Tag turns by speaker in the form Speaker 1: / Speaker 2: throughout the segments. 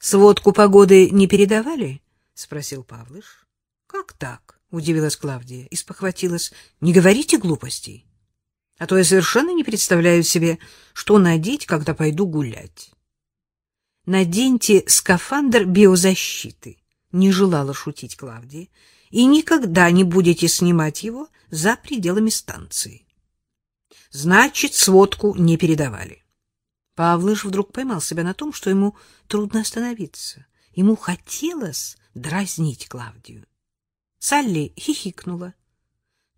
Speaker 1: Сводку погоды не передавали? спросил Павлыш. Как так? удивилась Клавдия и спохватилась. Не говорите глупостей. А то я совершенно не представляю себе, что надеть, когда пойду гулять. Наденьте скафандр биозащиты, не желала шутить Клавдия, и никогда не будете снимать его за пределами станции. Значит, сводку не передавали. Павлыш вдруг поймал себя на том, что ему трудно остановиться. Ему хотелось дразнить Клавдию. Салли хихикнула.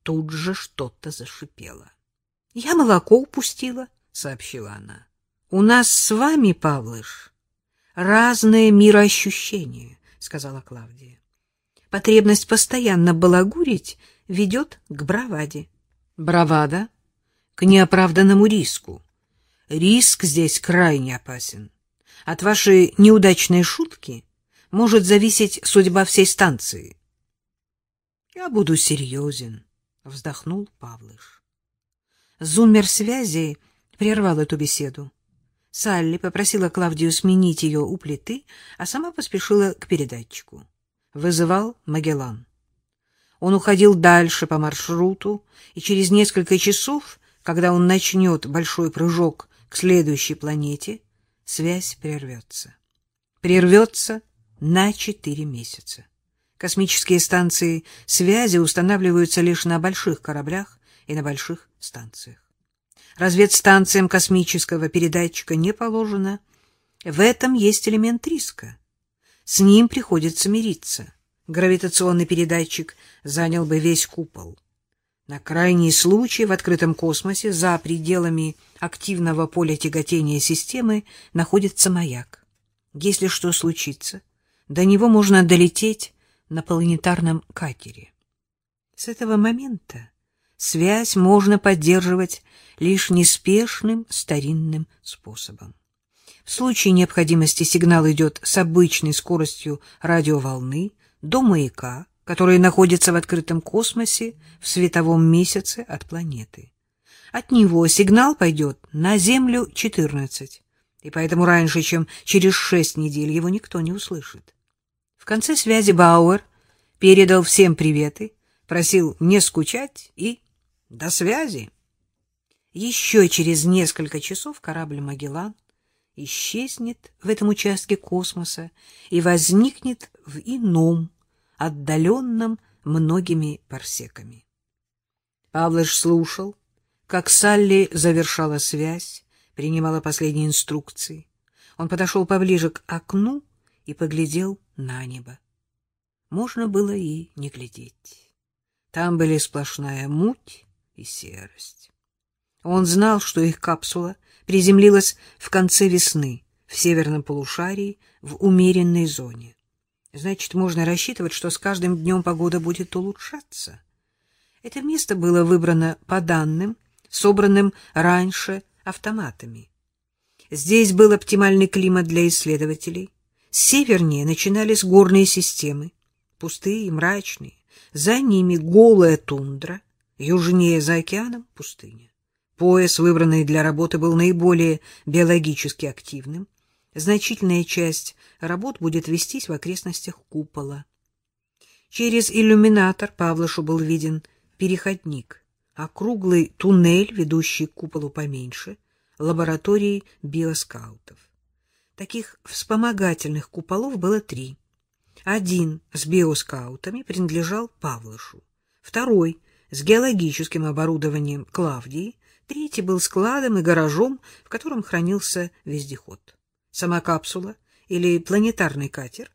Speaker 1: Тут же что-то зашипело. — Я молоко упустила, — сообщила она. — У нас с вами, Павлыш, разное мироощущение, — сказала Клавдия. Потребность постоянно балагурить ведет к браваде. Бравада — к неоправданному риску. Риск здесь крайне опасен. От вашей неудачной шутки может зависеть судьба всей станции. — Я буду серьезен, — вздохнул Павлыш. Зуммер связи прервал эту беседу. Салли попросила Клавдию сменить ее у плиты, а сама поспешила к передатчику. Вызывал Магеллан. Он уходил дальше по маршруту, и через несколько часов, когда он начнет большой прыжок к следующей планете, связь прервется. Прервется на четыре месяца. Космические станции связи устанавливаются лишь на больших кораблях и на больших станциях. Разведстанциям космического передатчика не положено. В этом есть элемент риска. С ним приходится мириться. Гравитационный передатчик занял бы весь купол. На крайний случай в открытом космосе за пределами активного поля тяготения системы находится маяк. Если что случится, до него можно долететь на планетарном катере. С этого момента связь можно поддерживать лишь неспешным старинным способом. В случае необходимости сигнал идет с обычной скоростью радиоволны до маяка, который находится в открытом космосе в световом месяце от планеты. От него сигнал пойдет на Землю 14, и поэтому раньше, чем через шесть недель, его никто не услышит. В конце связи Бауэр передал всем приветы, просил не скучать и до связи. Еще через несколько часов корабль «Магеллан» исчезнет в этом участке космоса и возникнет в ином, отдаленном многими парсеками. Павлыш слушал, как Салли завершала связь, принимала последние инструкции. Он подошел поближе к окну и поглядел на небо. Можно было и не глядеть. Там были сплошная муть и серость. Он знал, что их капсула приземлилась в конце весны в северном полушарии в умеренной зоне. Значит, можно рассчитывать, что с каждым днем погода будет улучшаться. Это место было выбрано по данным, собранным раньше автоматами. Здесь был оптимальный климат для исследователей, Севернее начинались горные системы, пустые и мрачные. За ними голая тундра, южнее за океаном — пустыня. Пояс, выбранный для работы, был наиболее биологически активным. Значительная часть работ будет вестись в окрестностях купола. Через иллюминатор Павлышу был виден переходник, округлый туннель, ведущий к куполу поменьше, лаборатории биоскаутов. Таких вспомогательных куполов было три. Один с биоскаутами принадлежал Павлышу, второй с геологическим оборудованием Клавдии, третий был складом и гаражом, в котором хранился вездеход. Сама капсула или планетарный катер,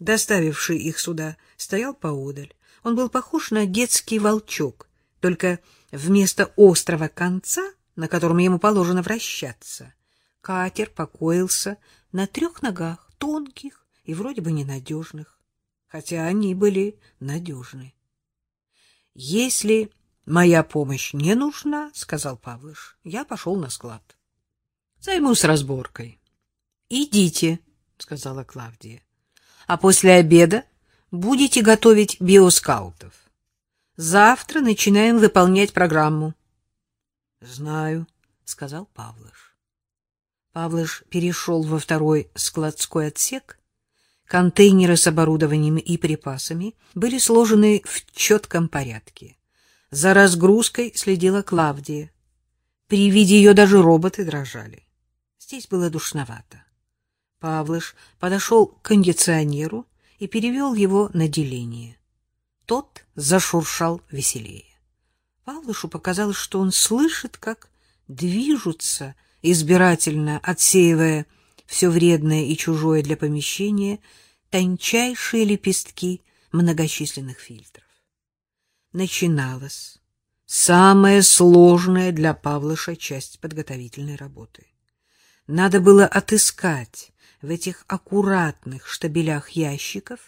Speaker 1: доставивший их сюда, стоял поодаль. Он был похож на детский волчок, только вместо острого конца, на котором ему положено вращаться, Катер покоился на трех ногах, тонких и вроде бы ненадежных, хотя они были надежны. — Если моя помощь не нужна, — сказал Павлыш, — я пошел на склад. — Займусь разборкой. — Идите, — сказала Клавдия. — А после обеда будете готовить биоскаутов. Завтра начинаем выполнять программу. — Знаю, — сказал Павлыш. Павлыш перешел во второй складской отсек. Контейнеры с оборудованием и припасами были сложены в четком порядке. За разгрузкой следила Клавдия. При виде ее даже роботы дрожали. Здесь было душновато. Павлыш подошел к кондиционеру и перевел его на деление. Тот зашуршал веселее. Павлышу показалось, что он слышит, как движутся, избирательно отсеивая все вредное и чужое для помещения, тончайшие лепестки многочисленных фильтров. Начиналась самая сложная для Павлыша часть подготовительной работы. Надо было отыскать в этих аккуратных штабелях ящиков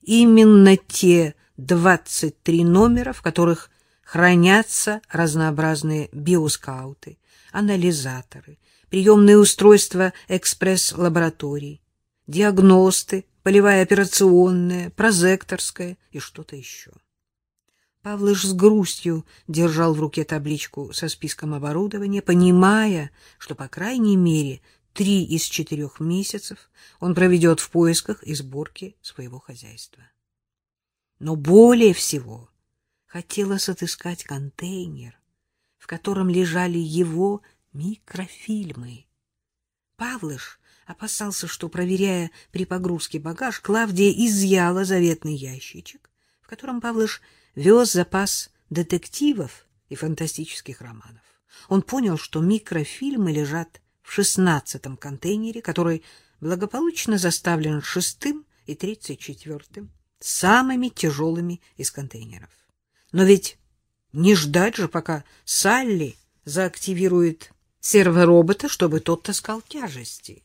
Speaker 1: именно те 23 номера, в которых хранятся разнообразные биоскауты, анализаторы, приемные устройства экспресс-лабораторий, диагносты, полевая операционная, прозекторская и что-то еще. Павлыш с грустью держал в руке табличку со списком оборудования, понимая, что, по крайней мере, три из четырех месяцев он проведет в поисках и сборке своего хозяйства. Но более всего хотелось отыскать контейнер, в котором лежали его микрофильмы. Павлыш опасался, что, проверяя при погрузке багаж, Клавдия изъяла заветный ящичек, в котором Павлыш вез запас детективов и фантастических романов. Он понял, что микрофильмы лежат шестнадцатом контейнере, который благополучно заставлен шестым и тридцать четвертым, самыми тяжелыми из контейнеров. Но ведь не ждать же, пока Салли заактивирует серворобота, чтобы тот таскал тяжести.